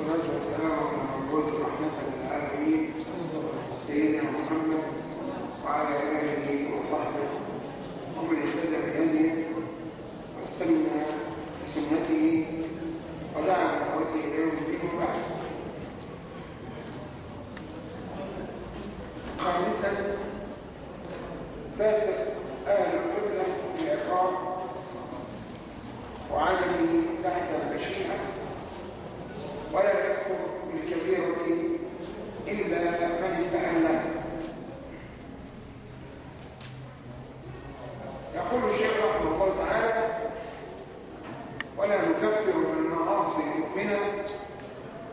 والصلاة والسلام على المبعوث رحمة للعالمين سيدنا محمد وعلى آله وصحبه. ومن اهتدى بهديه واستنى بسنته ودعا بدعوته إلى يوم الدين وبعد. خامسا فاسق أهل القبلة بالعقاب وعدمه تحت المشيئة ولا يكفر بالكبيرة إلا من استحلها يقول الشيخ رحمه الله تعالى ولا نكفر بالمعاصي مؤمنا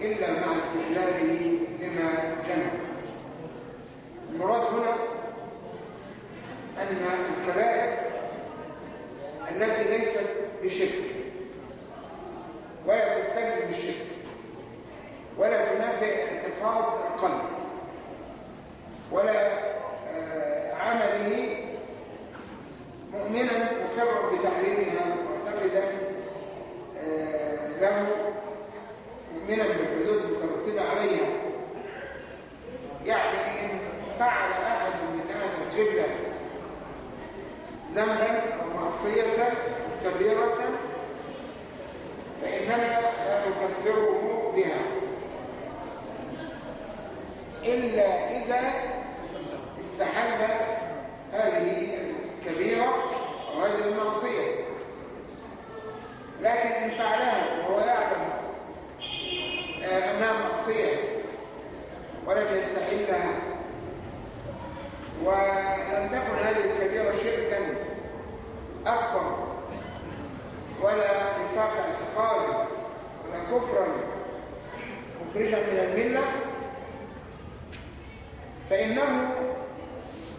إلا مع استحلاله لما جنى المراد هنا أن الكبائر التي ليست بشرك ولا تستلزم الشرك ولا تنافي اعتقاد القلب. ولا آه عمله مؤمنا مقرر بتحريمها معتقدا آه له مؤمنا بالحدود المترتبه عليها. يعني إن فعل أحد من أهل الجبلة ذنبا أو معصية كبيرة فاننا لا نكفره بها. إلا إذا استحل هذه الكبيرة أو هذه المعصية. لكن إن فعلها وهو يعلم أنها معصية ولم يستحلها ولم تكن هذه الكبيرة شركا أكبر ولا نفاق اعتقادي ولا كفرا مخرجا من الملة فإنه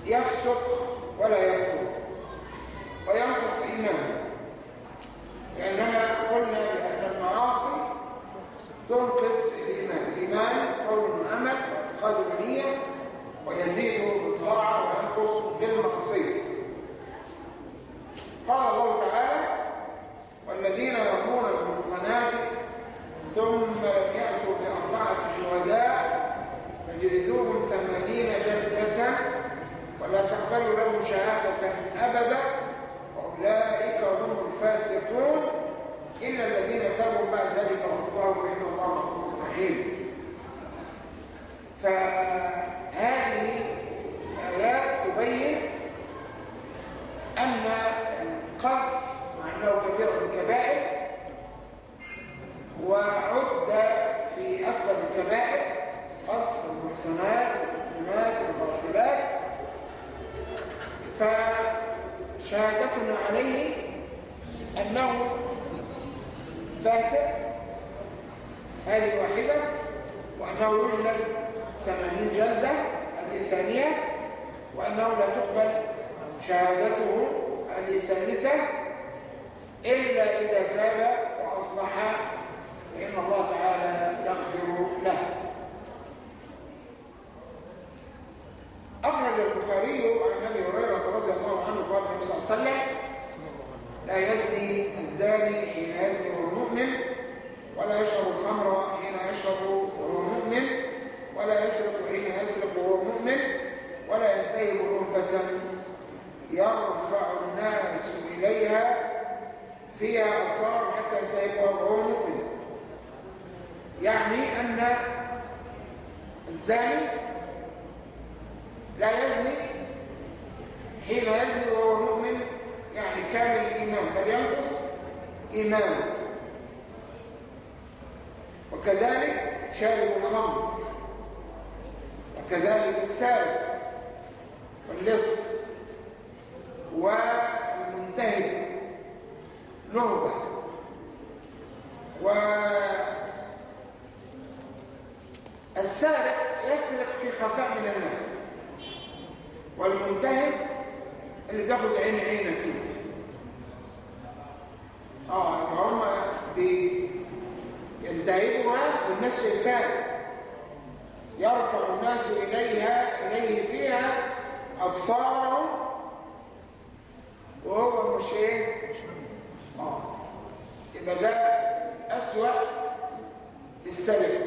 يفسق ولا يكفر وينقص إيمانه. لأننا قلنا بأن المعاصي تنقص الإيمان. الإيمان قول عمل واعتقاد النية ويزيد بالطاعة وينقص بالمعصية قال الله تعالى والذين يرمون المحصنات ثم لم يأتوا بأربعة شهداء فجلدوهم ثمانين جلدة ولا تقبلوا لهم شهادة أبدا وأولئك هم الفاسقون إلا تابوا بعد ذلك وأصلحوا فإن الله غفور رحيم. فهذه الآيات تبين أن القذف مع أنه كبير من الكبائر وعد في أكبر الكبائر قذف المحسنات والمؤمنات الغافلات فشهادتنا عليه أنه فاسد. هذه واحدة. وأنه يجلد ثمانين جلدة هذه ثانية وأنه لا تقبل شهادته هذه ثالثة إلا إذا تاب وأصلح. فإن الله تعالى يغفر له. أخرج البخاري عن أبي هريرة رضي الله عنه قال النبي صلى الله عليه وسلم لا يزني الزاني حين يزني مؤمن ولا يشرب الخمر حين يشرب وهو مؤمن ولا يسرق حين يسرق وهو مؤمن ولا ينتهب نهبة يرفع الناس إليها فيها أبصار حتى ينتهبها وهو مؤمن. يعني أن الزاني لا يزني حين يزني وهو مؤمن يعني كامل الإيمان. بل ينقص إيمانه. وكذلك شارب الخمر وكذلك السارق واللص والمنتهب نهبة والسارق يسرق في خفاء من الناس والمنتهب اللي بياخد عين عينك كده. آه هم بينتهبوها والناس شايفاها. يرفع الناس إليها إليه فيها أبصارهم وهو مش إيه؟ آه. يبقى ده أسوأ السلف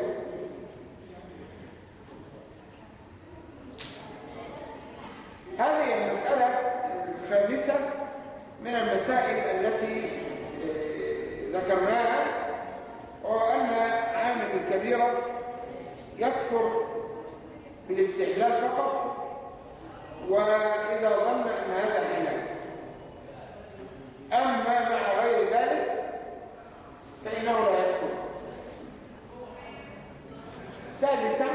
هذه المسألة الخامسة من المسائل التي آه، ذكرناها. الكبيرة يكفر بالاستحلال فقط وإذا ظن أن هذا حلال. أما مع غير ذلك فإنه لا يكفر. سادسا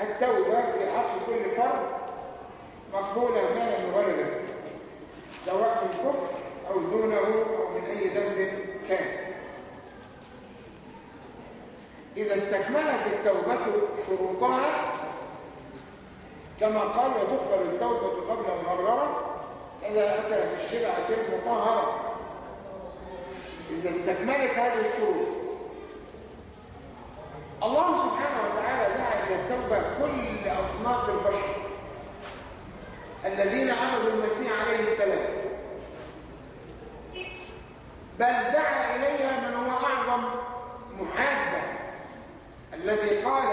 التوبة في عقل كل فرد مقبولة ما لم يغرر سواء من كفر أو دونه أو من أي ذنب كان إذا استكملت التوبة شروطها كما قال وتقبل التوبة قبل الغرغرة إذا أتى في الشرعة المطهرة. إذا استكملت هذه الشروط. الله سبحانه وتعالى دعا إلى التوبة كل أصناف البشر الذين عبدوا المسيح عليه السلام. بل دعا إليها من هو أعظم محادة الذي قال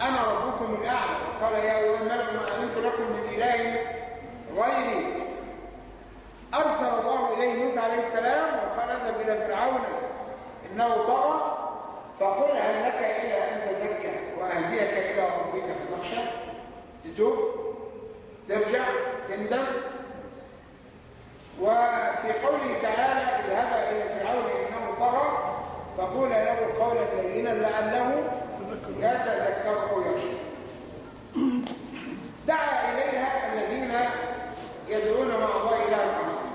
أنا ربكم الأعلى. قال يا أيها الملك ما علمت لكم من إله غيري. أرسل الله إليه موسى عليه السلام وقال اذهب إلى فرعون إنه طغى فقل هل لك إلا أن تزكى وأهديك إلى ربك فتخشى؟ تتوب ترجع تندم وفي قوله تعالى اذهب إلى فرعون إنه طغى فقول له قولا لينا لعله يتذكر أو يخشى دعا إليها الذين يدعون مع الله إلها آخر.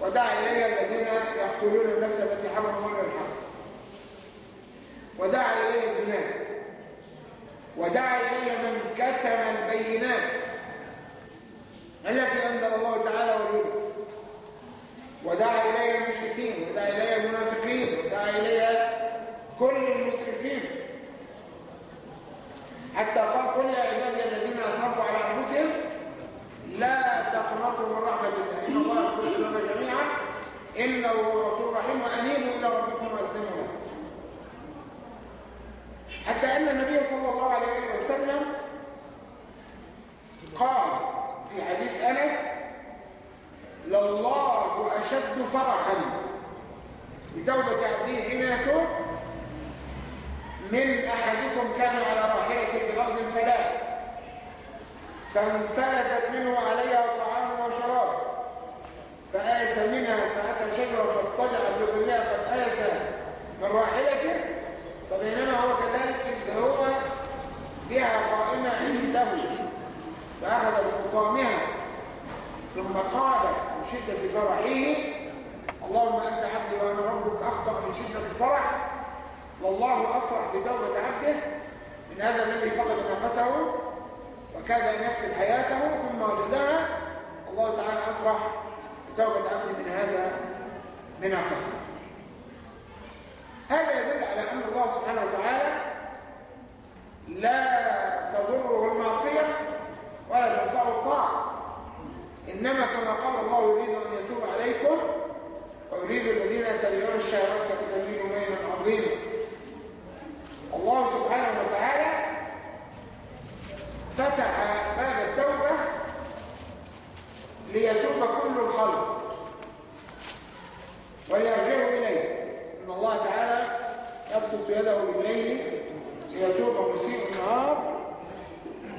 ودعا إليها الذين يقتلون النفس التي حرم الله الحق. ودعا إليها الزناد ودعا إليها من كتم البينات التي أنزل الله تعالى ودعا إليها المشركين ودعا إليها المنافقين ودعا إليها كل المسرفين. حتى قال قل يا عبادي الذين أصرفوا على أنفسهم لا تقنطوا من رحمة الله. إن الله يغفر الذنوب جميعا. إنه هو الغفور الرحيم. وأنيبوا إلى ربكم وأسلموا له. حتى أن النبي صلى الله عليه وسلم قال في حديث أنس لله أشد فرحا بتوبة عبده حين يتوب من أحدكم كان على راحلته بأرض فلاة فانفلتت منه عليها طعام وشراب فآيس منها فأتى شجرة فاضطجع في ظلها قد آيس من راحلته فبينما هو كذلك إذ هو بها قائمة عنده فأخذ بخطامها ثم قال شدة فرحه. اللهم أنت عبدي وأنا ربك أخطأ من شدة الفرح. والله أفرح بتوبة عبده. من هذا الذي فقد ناقته وكاد أن يفقد حياته ثم وجدها. الله تعالى أفرح بتوبة عبده من هذا من ناقته هذا يدل على أن الله سبحانه وتعالى لا تضره المعصية ولا تنفعه الطاعة. إنما كما قال الله يريد أن يتوب عليكم ويريد الذين يتبعون الشهوات فتميلوا ميلا عظيما الله سبحانه وتعالى فتح باب التوبة ليتوب كل الخلق وليرجعوا إليه. إن الله تعالى يبسط يده بالليل ليتوب مسيء النهار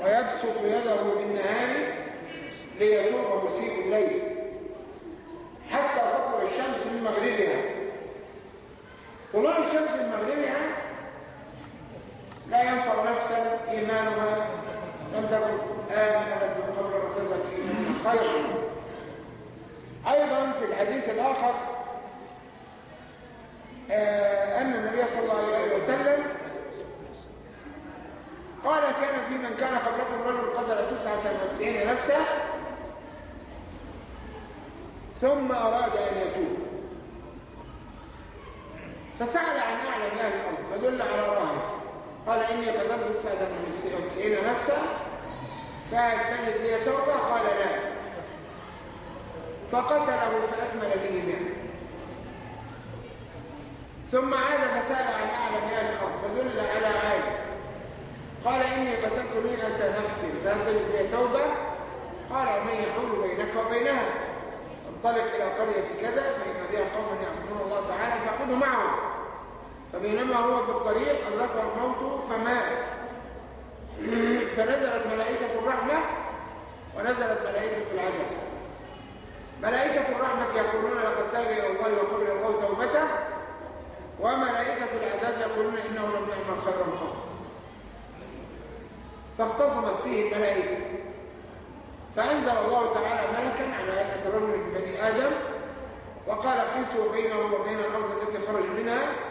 ويبسط يده بالنهار ليتوب مسيء الليل حتى تطلع الشمس من مغربها من مغربها لا ينفع نفسا إيمانها لم تكن آمنت من قبل إيمانها خير أيضا في الحديث الآخر آه أن النبي صلى الله عليه وسلم قال كان في من كان قبلكم رجل قدر تسعة وتسعين نفسا ثم أراد أن يتوب. فسأل عن أعلم أهل الأرض فدل على راهب قال إني قدرت تسعة وتسعين نفسا فهل تجد لي توبة. قال لا. فقتله فأكمل به مئة ثم عاد سأل عن أعلم أهل الأرض فدل على عالم قال إني قتلت مئة نفس فهل تجد لي توبة. قال ومن يحول بينك وبينها؟ انطلق إلى قرية كذا فإن بها قوما يعبدون الله تعالى فاعبدوا معه. فبينما هو في الطريق أدركه الموت فمات. فنزلت ملائكة الرحمة ونزلت ملائكة العذاب. ملائكة الرحمة يقولون لقد تاب إلى الله وقبل الله توبته وملائكة العذاب يقولون إنه لم يعمل خيرا قط. فاختصمت فيه الملائكة. فأنزل الله تعالى ملكا على هيئة رجل من بني آدم وقال قيسوا بينه وبين الأرض التي خرج منها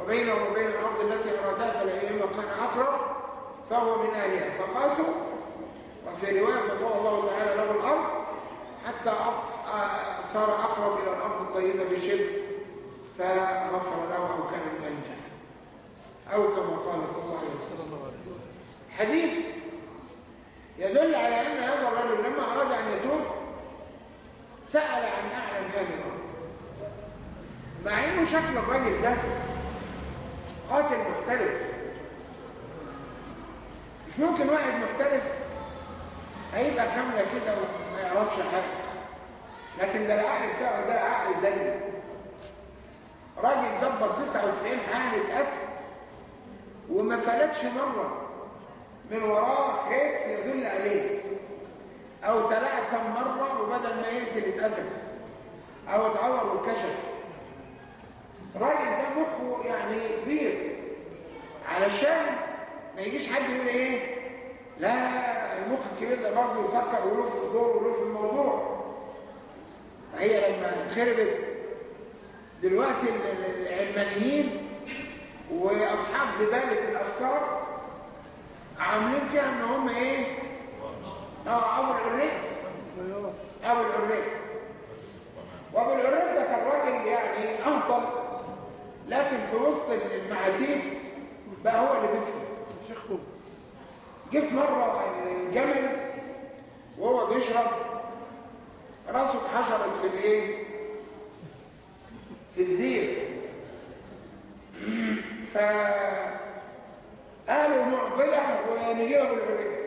وبينه وبين الأرض التي أرادها فلأيهما كان أقرب فهو من أهلها. فقاسوا وفي رواية فطوى الله تعالى له الأرض حتى صار أقرب إلى الأرض الطيبة بشبه فغفر له أو كان من الجنة. أو كما قال صلى الله عليه وسلم. حديث يدل على أن هذا الرجل لما أراد أن يتوب سأل عن أعلم أهل الأرض. مع أنه شكل الرجل ده قاتل محترف مش ممكن واحد محترف هيبقى كاملة كده وما يعرفش حاجة. لكن ده العقل بتاعه ده عقل زي راجل دبر 99 حالة قتل وما فلتش مرة. من وراه خيط يدل عليه. أو تلعثم مرة وبدل ما يقتل اتقتل. أو اتعور وكشف. الراجل ده مخه يعني كبير. علشان ما يجيش حد يقول إيه؟ لا المخ الكبير ده برضه يفكر وله في الدور وله في الموضوع. هي لما اتخربت دلوقتي العلمانيين واصحاب زبالة الافكار عاملين فيها ان هم إيه؟ آه ابو العريف ابو العريف وابو العريف ده كان راجل يعني اهطل لكن في وسط المعاتيد بقى هو اللي بيفهم جه في مرة الجمل وهو بيشرب راسه اتحشرت في الايه؟ في الزير. ف قالوا معضله ونجيب أبو العريف.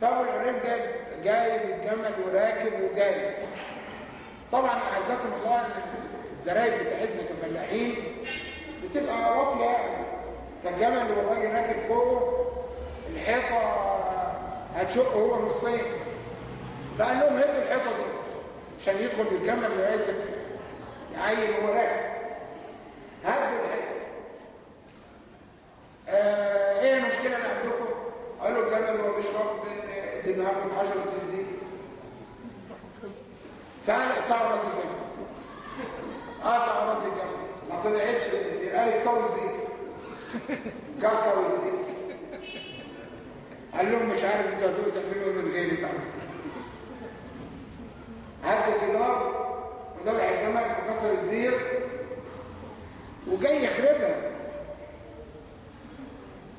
فأبو العريف ده جاي بالجمل وراكب وجاي طبعا أعزكم الله الزرايب بتاعتنا كفلاحين بتبقى واطية يعني. فالجمل والراجل راكب فوقه الحيطة هتشق هو نصين. فقال لهم هدوا الحيطة دي عشان يدخل بالجمل لغاية يعين وهو راكب. هدوا الحيطة. آه إيه المشكلة اللي عندكم؟ قالوا الجمل وهو بيشرب دماغه اتحشرت في الزيت فقال اقطعوا راسي فين قطعوا راس الجمل ما طلعتش الزيت قال يكسروا الزيت كسروا الزيت قال لهم مش عارف أنتوا هتبقوا تعملوا إيه من غيري بعد هد الجدار وضبع الجمل وكسر الزير وجاي يخربها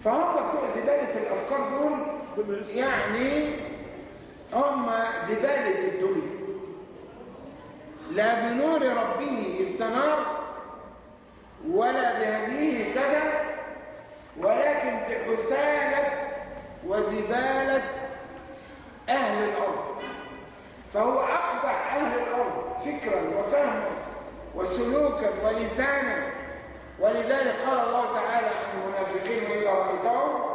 فهم بتوع زبالة الأفكار دول يعني هم زبالة الدنيا لا بنور ربه استنار ولا بهديه اهتدى ولكن بحسالة وزبالة أهل الأرض. فهو أقبح أهل الأرض فكرا وفهما وسلوكا ولسانا. ولذلك قال الله تعالى عن المنافقين وإذا رأيتهم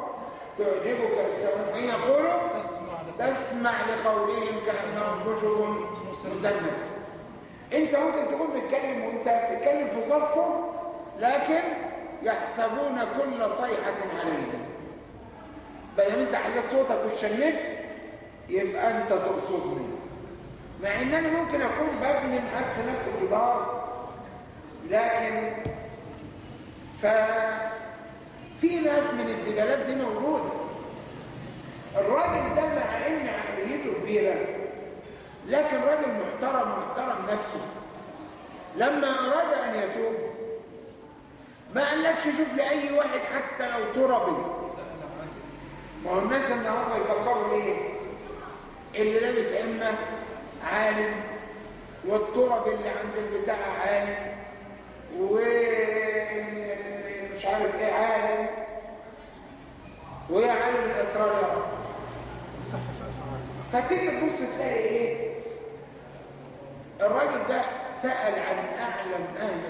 تعجبك أجسامهم إن يقولوا تسمع لقولهم كأنهم خشب مسند أنت ممكن تكون بتتكلم وأنت بتتكلم في صفه لكن يحسبون كل صيحة عليهم بينما أنت علت صوتك وشنك يبقى أنت تقصدني مع أنني ممكن أكون ببني معاك في نفس الجدار لكن ففي ناس من الزبالات دي موجودة. الراجل ده مع إن عقليته كبيرة. لكن راجل محترم محترم نفسه. لما أراد أن يتوب ما قالكش شوف لأي واحد حتى لو تربي. ما هو الناس النهارده يفكروا إيه؟ اللي لابس عمة عالم والترب اللي عند البتاع عالم مش عارف إيه عالم. ويا عالم الأسرار يا رب. فتيجي تبص تلاقي إيه؟ الراجل ده سأل عن أعلم أهل